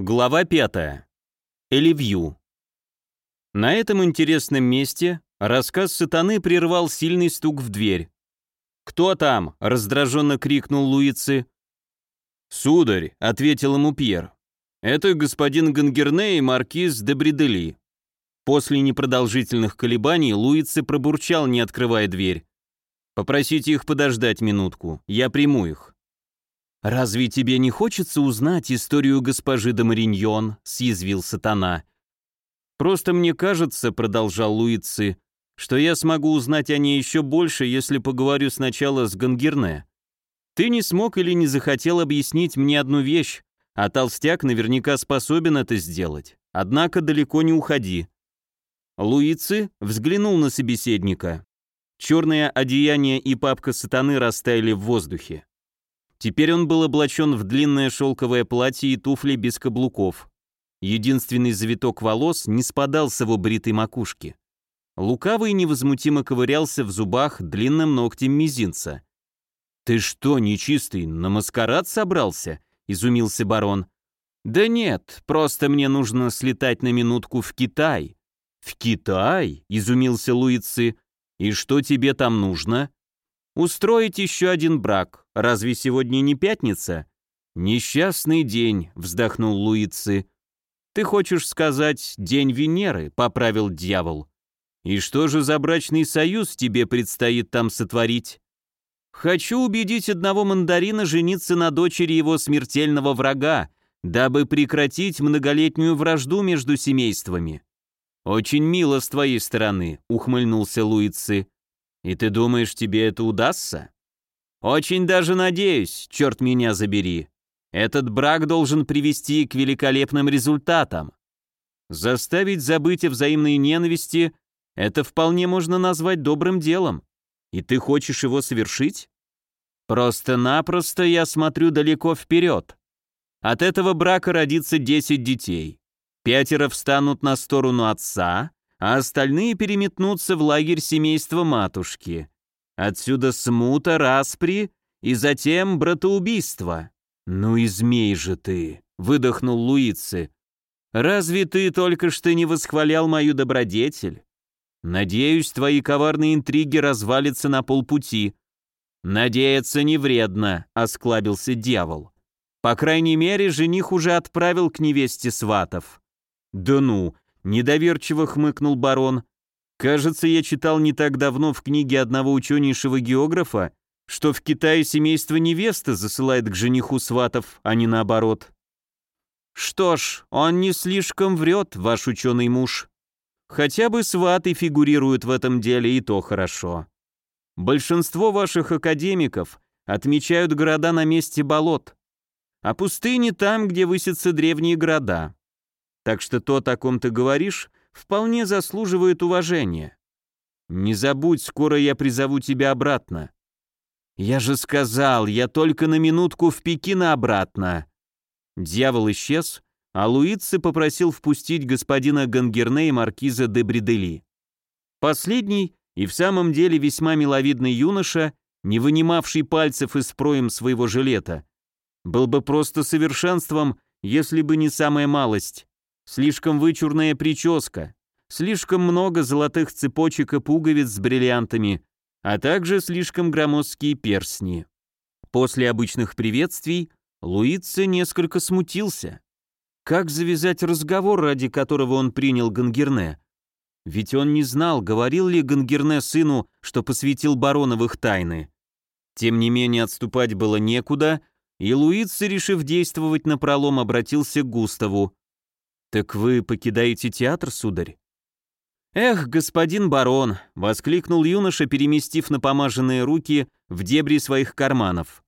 Глава 5. Эливью. На этом интересном месте рассказ сатаны прервал сильный стук в дверь. «Кто там?» — раздраженно крикнул Луицы. «Сударь», — ответил ему Пьер. «Это господин Гангерне и маркиз де Бредели». После непродолжительных колебаний Луицы пробурчал, не открывая дверь. «Попросите их подождать минутку, я приму их». «Разве тебе не хочется узнать историю госпожи де Мариньон?» — съязвил сатана. «Просто мне кажется», — продолжал Луицы, «что я смогу узнать о ней еще больше, если поговорю сначала с Гангерне. Ты не смог или не захотел объяснить мне одну вещь, а толстяк наверняка способен это сделать. Однако далеко не уходи». Луицы взглянул на собеседника. Черное одеяние и папка сатаны растаяли в воздухе. Теперь он был облачен в длинное шелковое платье и туфли без каблуков. Единственный завиток волос не спадал с его бритой макушки. Лукавый невозмутимо ковырялся в зубах длинным ногтем мизинца. «Ты что, нечистый, на маскарад собрался?» — изумился барон. «Да нет, просто мне нужно слетать на минутку в Китай». «В Китай?» — изумился Луицы. «И что тебе там нужно?» «Устроить еще один брак. Разве сегодня не пятница?» «Несчастный день», — вздохнул Луицы. «Ты хочешь сказать «день Венеры», — поправил дьявол. «И что же за брачный союз тебе предстоит там сотворить?» «Хочу убедить одного мандарина жениться на дочери его смертельного врага, дабы прекратить многолетнюю вражду между семействами». «Очень мило с твоей стороны», — ухмыльнулся Луицы. «И ты думаешь, тебе это удастся?» Очень даже надеюсь, черт меня забери. Этот брак должен привести к великолепным результатам. Заставить забыть о взаимной ненависти – это вполне можно назвать добрым делом. И ты хочешь его совершить? Просто-напросто я смотрю далеко вперед. От этого брака родится 10 детей. Пятеро встанут на сторону отца, а остальные переметнутся в лагерь семейства матушки. Отсюда смута, распри и затем братоубийство. Ну и змей же ты, выдохнул Луицы. Разве ты только что не восхвалял мою добродетель? Надеюсь, твои коварные интриги развалятся на полпути. Надеяться не вредно, осклабился дьявол. По крайней мере, жених уже отправил к невесте сватов. Да ну, недоверчиво хмыкнул барон. Кажется, я читал не так давно в книге одного ученейшего географа, что в Китае семейство невесты засылает к жениху сватов, а не наоборот. Что ж, он не слишком врет, ваш ученый муж. Хотя бы сваты фигурируют в этом деле, и то хорошо. Большинство ваших академиков отмечают города на месте болот, а пустыни там, где высятся древние города. Так что то, о ком ты говоришь, вполне заслуживает уважения. Не забудь, скоро я призову тебя обратно. Я же сказал, я только на минутку в Пекин обратно. Дьявол исчез, а Луицы попросил впустить господина Гангерне и маркиза де Бредели. Последний и в самом деле весьма миловидный юноша, не вынимавший пальцев из проем своего жилета, был бы просто совершенством, если бы не самая малость слишком вычурная прическа, слишком много золотых цепочек и пуговиц с бриллиантами, а также слишком громоздкие перстни. После обычных приветствий Луица несколько смутился. Как завязать разговор, ради которого он принял Гангерне? Ведь он не знал, говорил ли Гангерне сыну, что посвятил их тайны. Тем не менее отступать было некуда, и Луица, решив действовать напролом, обратился к Густаву. «Так вы покидаете театр, сударь?» «Эх, господин барон!» — воскликнул юноша, переместив напомаженные руки в дебри своих карманов.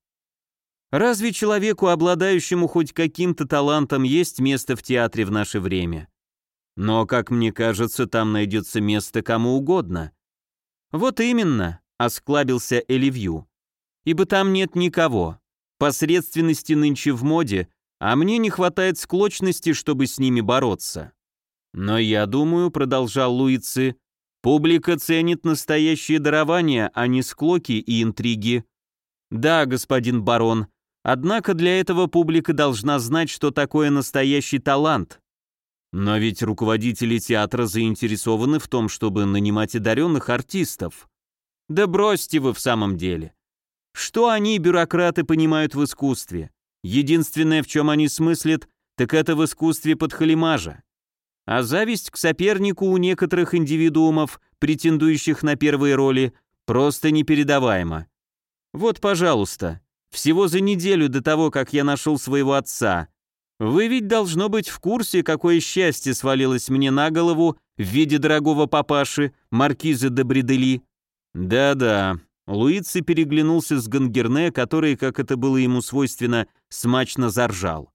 «Разве человеку, обладающему хоть каким-то талантом, есть место в театре в наше время? Но, как мне кажется, там найдется место кому угодно». «Вот именно», — осклабился Эливью. «Ибо там нет никого. Посредственности нынче в моде, а мне не хватает склочности, чтобы с ними бороться. Но я думаю, продолжал Луицы, публика ценит настоящее дарование, а не склоки и интриги. Да, господин барон, Однако для этого публика должна знать, что такое настоящий талант. Но ведь руководители театра заинтересованы в том, чтобы нанимать одаренных артистов. Да бросьте вы в самом деле. Что они, бюрократы, понимают в искусстве? Единственное, в чем они смыслят, так это в искусстве подхалимажа. А зависть к сопернику у некоторых индивидуумов, претендующих на первые роли, просто непередаваема. Вот, пожалуйста, всего за неделю до того, как я нашел своего отца. Вы ведь должно быть в курсе, какое счастье свалилось мне на голову в виде дорогого папаши, маркиза де Бредели. Да-да, Луици переглянулся с Гангерне, который, как это было ему свойственно, смачно заржал.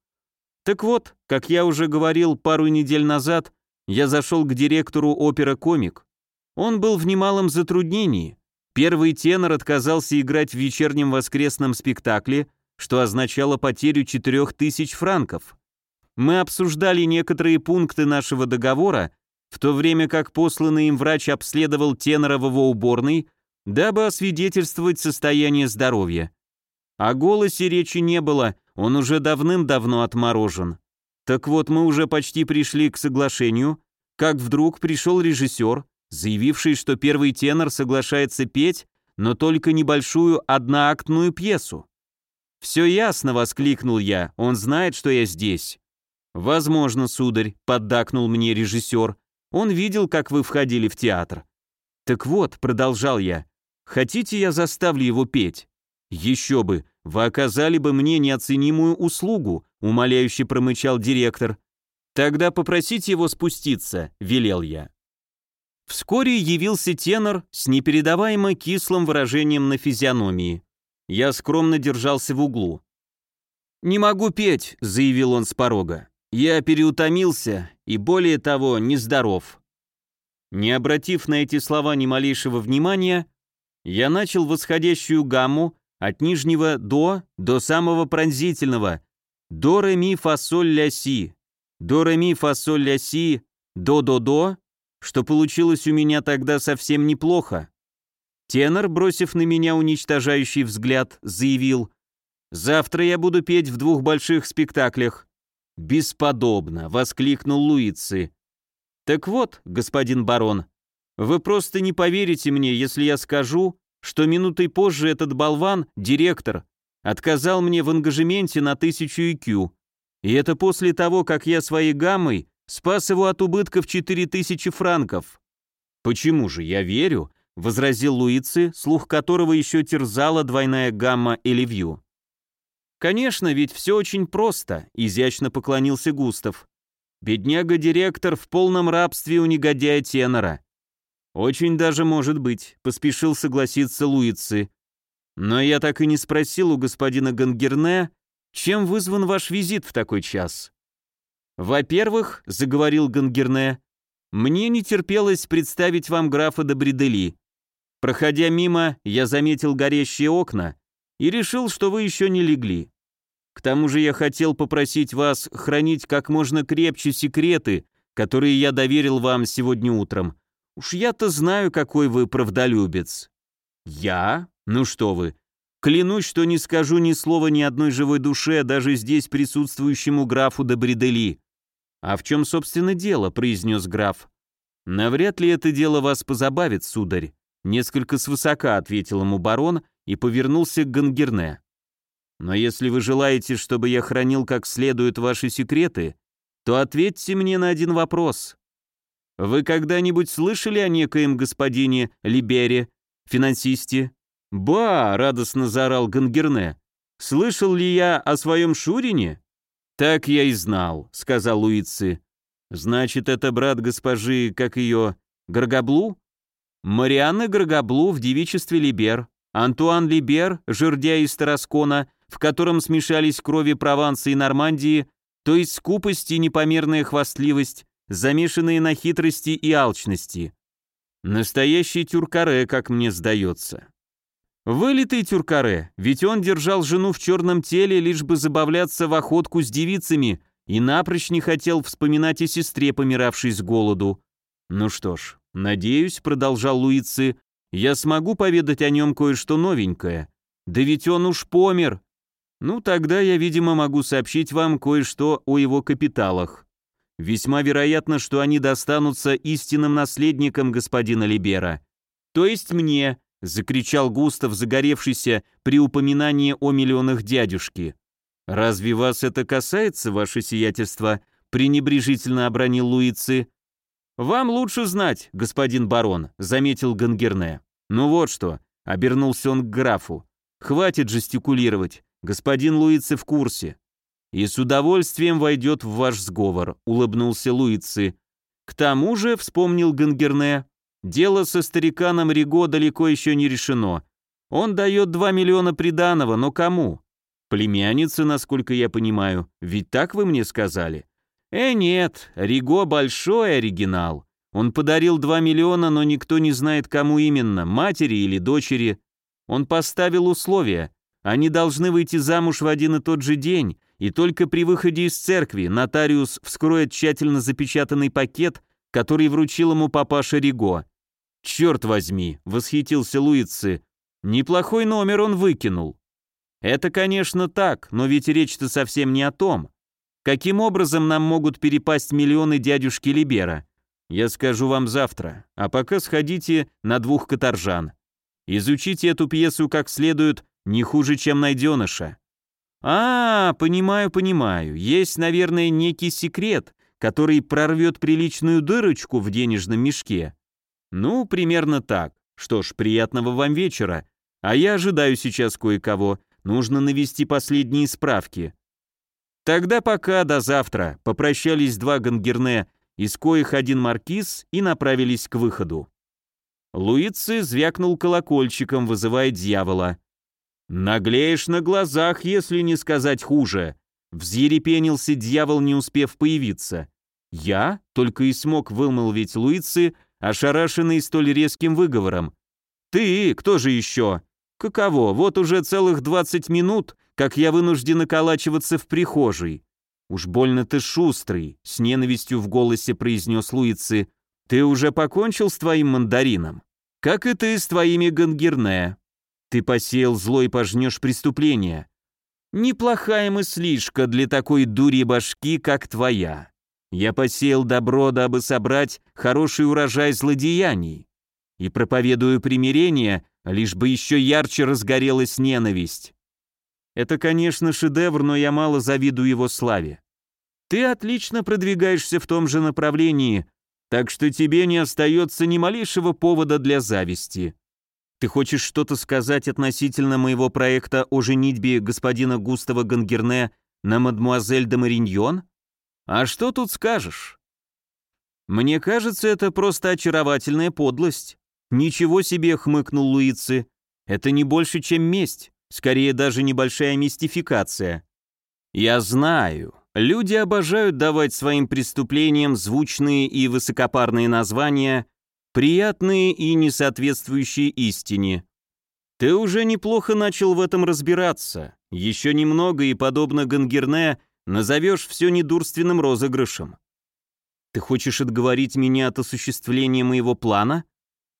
Так вот, как я уже говорил пару недель назад, я зашел к директору опера-комик. Он был в немалом затруднении. Первый тенор отказался играть в вечернем воскресном спектакле, что означало потерю 4000 франков. Мы обсуждали некоторые пункты нашего договора, в то время как посланный им врач обследовал тенора в его уборной, дабы освидетельствовать состояние здоровья. О голосе речи не было, он уже давным-давно отморожен. Так вот, мы уже почти пришли к соглашению, как вдруг пришел режиссер, заявивший, что первый тенор соглашается петь, но только небольшую одноактную пьесу. «Все ясно», — воскликнул я, — «он знает, что я здесь». «Возможно, сударь», — поддакнул мне режиссер, — «он видел, как вы входили в театр». «Так вот», — продолжал я, — «хотите, я заставлю его петь?» «Еще бы, вы оказали бы мне неоценимую услугу», — умоляюще промычал директор. «Тогда попросите его спуститься», — велел я. Вскоре явился тенор с непередаваемо кислым выражением на физиономии. Я скромно держался в углу. «Не могу петь», — заявил он с порога. «Я переутомился и, более того, нездоров». Не обратив на эти слова ни малейшего внимания, я начал восходящую гамму от нижнего «до» до самого пронзительного «до, ре, ми, фа, соль, ля, си», «до, ре, ми, фа, соль, ля, си», «до-до-до», что получилось у меня тогда совсем неплохо. Тенор, бросив на меня уничтожающий взгляд, заявил, «Завтра я буду петь в двух больших спектаклях». «Бесподобно!» — воскликнул Луицы. «Так вот, господин барон, вы просто не поверите мне, если я скажу, что минутой позже этот болван, директор, отказал мне в ангажементе на тысячу IQ. И это после того, как я своей гаммой Спас его от убытков 4000 франков. Почему же, я верю, возразил Луици, слух которого еще терзала двойная гамма Эливью. Конечно, ведь все очень просто, изящно поклонился Густав. Бедняга-директор в полном рабстве у негодяя тенора. Очень даже может быть, поспешил согласиться Луици. Но я так и не спросил у господина Гангерне, чем вызван ваш визит в такой час. «Во-первых», — заговорил Гангерне, — «мне не терпелось представить вам графа де Бредели. Проходя мимо, я заметил горящие окна и решил, что вы еще не легли. К тому же я хотел попросить вас хранить как можно крепче секреты, которые я доверил вам сегодня утром. Уж я-то знаю, какой вы правдолюбец». «Я? Ну что вы, Клянусь, что не скажу ни слова ни одной живой душе, даже здесь присутствующему графу де Бредели. «А в чем, собственно, дело?» — произнес граф. «Навряд ли это дело вас позабавит, сударь», — несколько свысока ответил ему барон и повернулся к Гангерне. «Но если вы желаете, чтобы я хранил как следует ваши секреты, то ответьте мне на один вопрос. Вы когда-нибудь слышали о некоем господине Либере, финансисте?» «Ба!» — радостно заорал Гангерне. «Слышал ли я о своем Шурине?» «Так я и знал», — сказал Луицы. «Значит, это брат госпожи, как ее, Гаргаблу?» «Марианна Гаргаблу в девичестве Либер, Антуан Либер, жердя из Тараскона, в котором смешались крови Прованса и Нормандии, то есть скупость и непомерная хвастливость, замешанные на хитрости и алчности. Настоящий тюркаре, как мне сдается». Вылитый тюркаре, ведь он держал жену в черном теле, лишь бы забавляться в охотку с девицами и напрочь не хотел вспоминать о сестре, помиравшей с голоду. Ну что ж, надеюсь, продолжал Луицы, я смогу поведать о нем кое-что новенькое. Да ведь он уж помер. Ну, тогда я, видимо, могу сообщить вам кое-что о его капиталах. Весьма вероятно, что они достанутся истинным наследникам господина Либера. То есть мне, закричал Густав, загоревшийся при упоминании о миллионах дядюшки. Разве вас это касается, ваше сиятельство? пренебрежительно обронил Луицы. Вам лучше знать, господин барон, заметил Гангерне. Ну вот что, обернулся он к графу. Хватит жестикулировать. Господин Луицы в курсе. И с удовольствием войдет в ваш сговор, улыбнулся Луицы. К тому же, вспомнил Гангерне, дело со стариканом Риго далеко еще не решено. Он дает 2 миллиона приданого, но кому? Племянница, насколько я понимаю, ведь так вы мне сказали? Э, нет, Риго большой оригинал. Он подарил 2 миллиона, но никто не знает, кому именно, матери или дочери. Он поставил условия. Они должны выйти замуж в один и тот же день, и только при выходе из церкви нотариус вскроет тщательно запечатанный пакет, который вручил ему папаша Риго. «Черт возьми!» — восхитился Луицы. «Неплохой номер он выкинул». «Это, конечно, так, но ведь речь-то совсем не о том. Каким образом нам могут перепасть миллионы дядюшки Либера? Я скажу вам завтра, а пока сходите на двух каторжан. Изучите эту пьесу как следует, не хуже, чем найденыша. А, понимаю, понимаю. Есть, наверное, некий секрет, который прорвет приличную дырочку в денежном мешке. Ну, примерно так. Что ж, приятного вам вечера. А я ожидаю сейчас кое-кого. Нужно навести последние справки. Тогда пока, до завтра. Попрощались два гангерне, из коих один маркиз, и направились к выходу. Луици звякнул колокольчиком, вызывая дьявола. «Наглеешь на глазах, если не сказать хуже!» Взъерепенился дьявол, не успев появиться. «Я?» — только и смог вымолвить Луицы, ошарашенный столь резким выговором. «Ты? Кто же еще?» «Каково? Вот уже целых двадцать минут, как я вынужден околачиваться в прихожей». «Уж больно ты шустрый», — с ненавистью в голосе произнес Луицы. «Ты уже покончил с твоим мандарином?» «Как и ты с твоими гангерне. Ты посеял зло и пожнешь преступление. Неплохая мыслишка для такой дури башки, как твоя. Я посеял добро, дабы собрать хороший урожай злодеяний. И проповедую примирение, лишь бы еще ярче разгорелась ненависть. Это, конечно, шедевр, но я мало завидую его славе. Ты отлично продвигаешься в том же направлении, так что тебе не остается ни малейшего повода для зависти. Ты хочешь что-то сказать относительно моего проекта о женитьбе господина Густава Гангерне на мадмуазель де Мариньон? А что тут скажешь? Мне кажется, это просто очаровательная подлость. Ничего себе, хмыкнул Луицы. Это не больше, чем месть. Скорее, даже небольшая мистификация. Я знаю. Люди обожают давать своим преступлениям звучные и высокопарные названия, приятные и не соответствующие истине. Ты уже неплохо начал в этом разбираться. Еще немного и, подобно Гангерне, назовешь все недурственным розыгрышем. Ты хочешь отговорить меня от осуществления моего плана?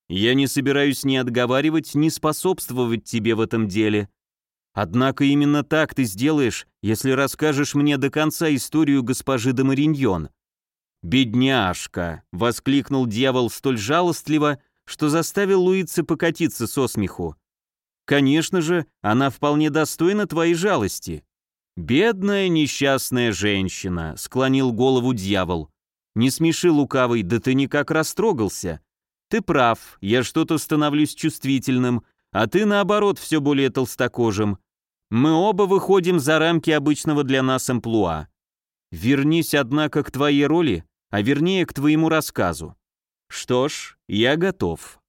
Я не собираюсь ни отговаривать, ни способствовать тебе в этом деле. Однако именно так ты сделаешь, если расскажешь мне до конца историю госпожи де Мариньон. «Бедняжка!» — воскликнул дьявол столь жалостливо, что заставил Луица покатиться со смеху. «Конечно же, она вполне достойна твоей жалости». «Бедная несчастная женщина», — склонил голову дьявол. «Не смеши, лукавый, да ты никак растрогался. Ты прав, я что-то становлюсь чувствительным, а ты, наоборот, все более толстокожим. Мы оба выходим за рамки обычного для нас амплуа. Вернись, однако, к твоей роли а вернее к твоему рассказу. Что ж, я готов.